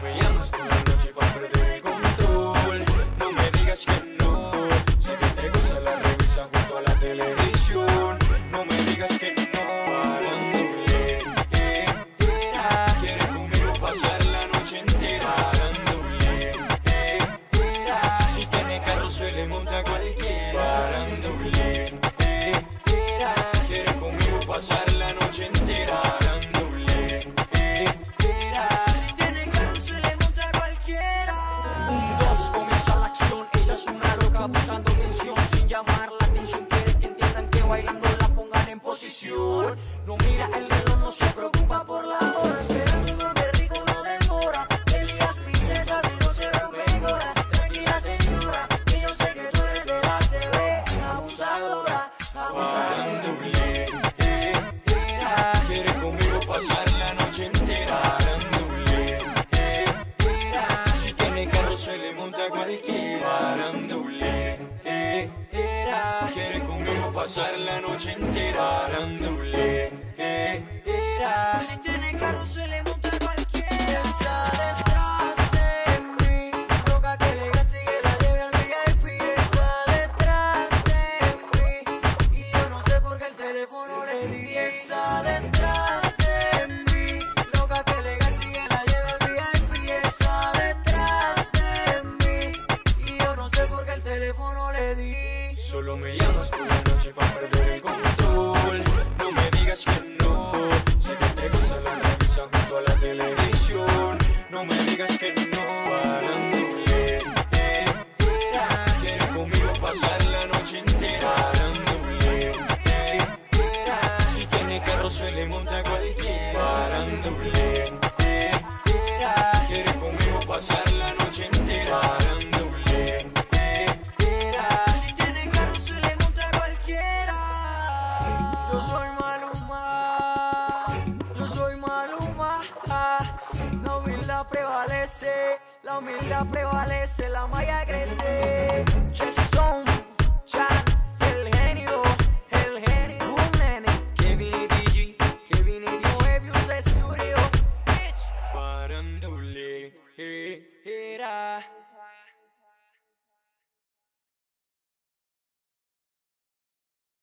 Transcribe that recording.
remember pasar la noche entera. Arándule, eh, era. Si tiene carro se le monta a cualquiera. Está detrás de mí. Loca que le gase y que la lleve al VIP. Está detrás de mí. Y yo no sé por qué el teléfono le di. Está detrás de mí. Loca que le gase y que la lleve al VIP. Está detrás de mí. Y yo no sé por qué el teléfono le di. Solo me llamas por la noche para perder el control. No me digas que no. Sé que te gusta la revista junto a la televisión. No me digas que no. Arándule, eh. Quiere conmigo pasar la noche entera. Arándule, eh, era. Si tiene carro se le monta a cualquiera. Arándule, humildad prevalece, la malla crece.